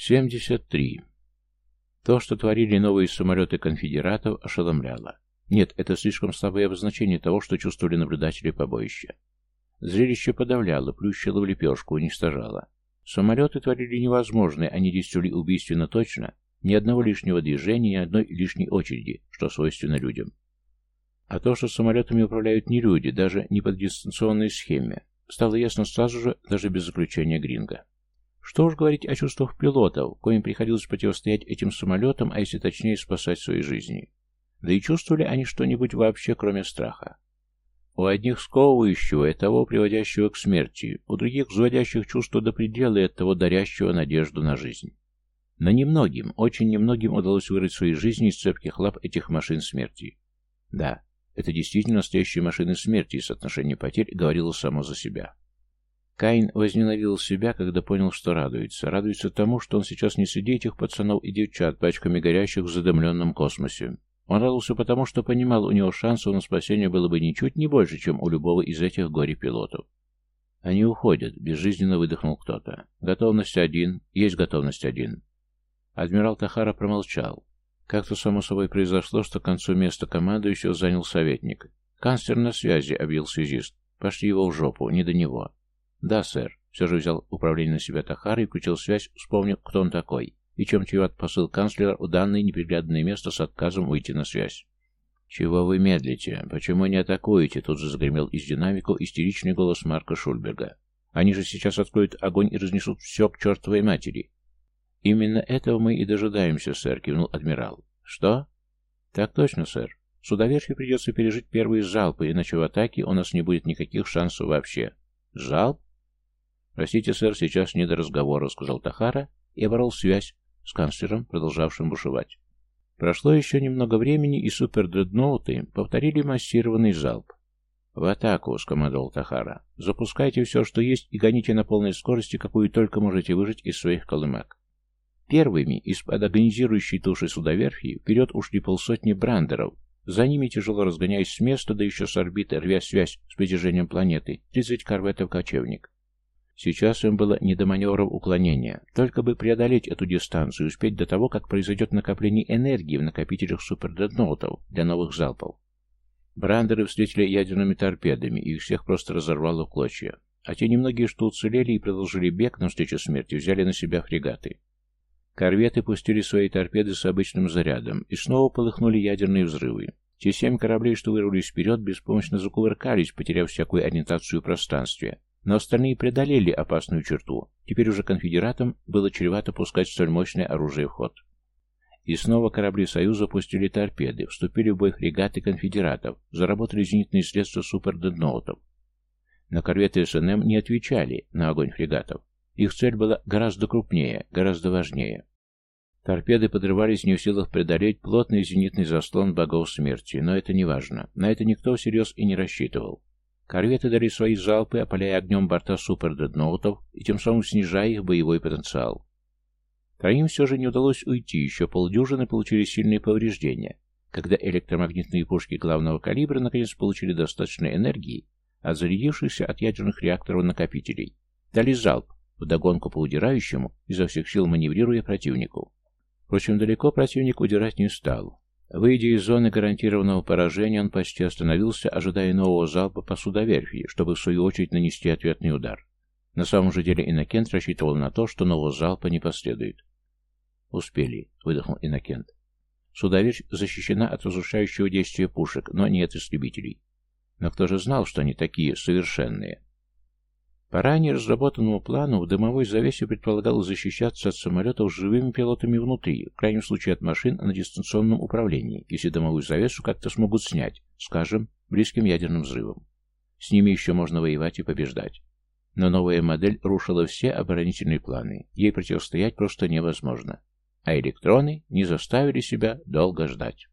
73. То, что творили новые самолеты конфедератов, ошеломляло. Нет, это слишком слабое обозначение того, что чувствовали наблюдатели побоища. Зрелище подавляло, плющило в лепешку, уничтожало. Самолеты творили невозможное, они действовали убийственно точно, ни одного лишнего движения, ни одной лишней очереди, что свойственно людям. А то, что самолетами управляют не люди, даже не по дистанционной схеме, стало ясно сразу же, даже без заключения Гринга. Что уж говорить о чувствах пилотов, коим приходилось противостоять этим самолетам, а если точнее спасать свои жизни. Да и чувствовали они что-нибудь вообще, кроме страха. У одних сковывающего и того, приводящего к смерти, у других взводящих чувства до предела и от того дарящего надежду на жизнь. Но немногим, очень немногим удалось вырыть свои жизни из цепких лап этих машин смерти. Да, это действительно настоящие машины смерти, и соотношение потерь говорило само за себя. Каин возненавидел себя, когда понял, что радуется. Радуется тому, что он сейчас не среди этих пацанов и девчат, пачками горящих в задымленном космосе. Он радовался потому, что понимал, у него шансов на спасение было бы ничуть не больше, чем у любого из этих горе-пилотов. «Они уходят», — безжизненно выдохнул кто-то. «Готовность один. Есть готовность один». Адмирал Тахара промолчал. Как-то само собой произошло, что к концу места командующего занял советник. «Канцлер на связи», — объявил связист. «Пошли его в жопу, не до него». «Да, сэр». Все же взял управление на себя Тахара и включил связь, вспомнил, кто он такой, и чем чреват посыл канцлера в данное неприглядное место с отказом выйти на связь. «Чего вы медлите? Почему не атакуете?» Тут же загремел из динамиков истеричный голос Марка Шульберга. «Они же сейчас откроют огонь и разнесут все к чертовой матери. «Именно этого мы и дожидаемся, сэр», — кивнул адмирал. «Что?» «Так точно, сэр. Судоверфи придется пережить первые залпы, иначе в атаке у нас не будет никаких шансов вообще». «Залп?» «Простите, сэр, сейчас не до разговора», — сказал Тахара и оборол связь с канцлером, продолжавшим бушевать. Прошло еще немного времени, и супердредноуты повторили массированный залп. «В атаку!» — скомандовал Тахара. «Запускайте все, что есть, и гоните на полной скорости, какую только можете выжать из своих колымак. Первыми из-под агонизирующей туши судоверфи вперед ушли полсотни брандеров. За ними, тяжело разгоняясь с места, да еще с орбиты, рвя связь с притяжением планеты, 30 корветов «Кочевник». Сейчас им было не до маневров уклонения, только бы преодолеть эту дистанцию и успеть до того, как произойдет накопление энергии в накопителях супердредноутов для новых залпов. Брандеры встретили ядерными торпедами, и их всех просто разорвало в клочья. А те немногие, что уцелели и продолжили бег навстречу смерти, взяли на себя фрегаты. Корветы пустили свои торпеды с обычным зарядом, и снова полыхнули ядерные взрывы. Те семь кораблей, что вырвались вперед, беспомощно закувыркались, потеряв всякую ориентацию в пространстве. Но остальные преодолели опасную черту. Теперь уже конфедератам было чревато пускать столь мощное оружие в ход. И снова корабли Союза пустили торпеды, вступили в бой фрегаты конфедератов, заработали зенитные средства супердедноутов. Но корветы СНМ не отвечали на огонь фрегатов. Их цель была гораздо крупнее, гораздо важнее. Торпеды подрывались не в силах преодолеть плотный зенитный заслон богов смерти, но это не важно. На это никто всерьез и не рассчитывал. Корветы дали свои залпы, опаляя огнем борта супердредноутов и тем самым снижая их боевой потенциал. Троим все же не удалось уйти, еще полдюжины получили сильные повреждения, когда электромагнитные пушки главного калибра наконец получили достаточно энергии от зарядившихся от ядерных реакторов накопителей. Дали залп, вдогонку по удирающему, изо всех сил маневрируя противнику. Впрочем, далеко противник удирать не стал. Выйдя из зоны гарантированного поражения, он почти остановился, ожидая нового залпа по судоверфи, чтобы в свою очередь нанести ответный удар. На самом же деле Иннокент рассчитывал на то, что нового залпа не последует. «Успели», — выдохнул Иннокент. Судоверфь защищена от разрушающего действия пушек, но не от истребителей. Но кто же знал, что они такие совершенные? По ранее разработанному плану в дымовой завесе предполагалось защищаться от самолетов живыми пилотами внутри, в крайнем случае от машин на дистанционном управлении, если дымовую завесу как-то смогут снять, скажем, близким ядерным взрывом. С ними еще можно воевать и побеждать. Но новая модель рушила все оборонительные планы, ей противостоять просто невозможно. А электроны не заставили себя долго ждать.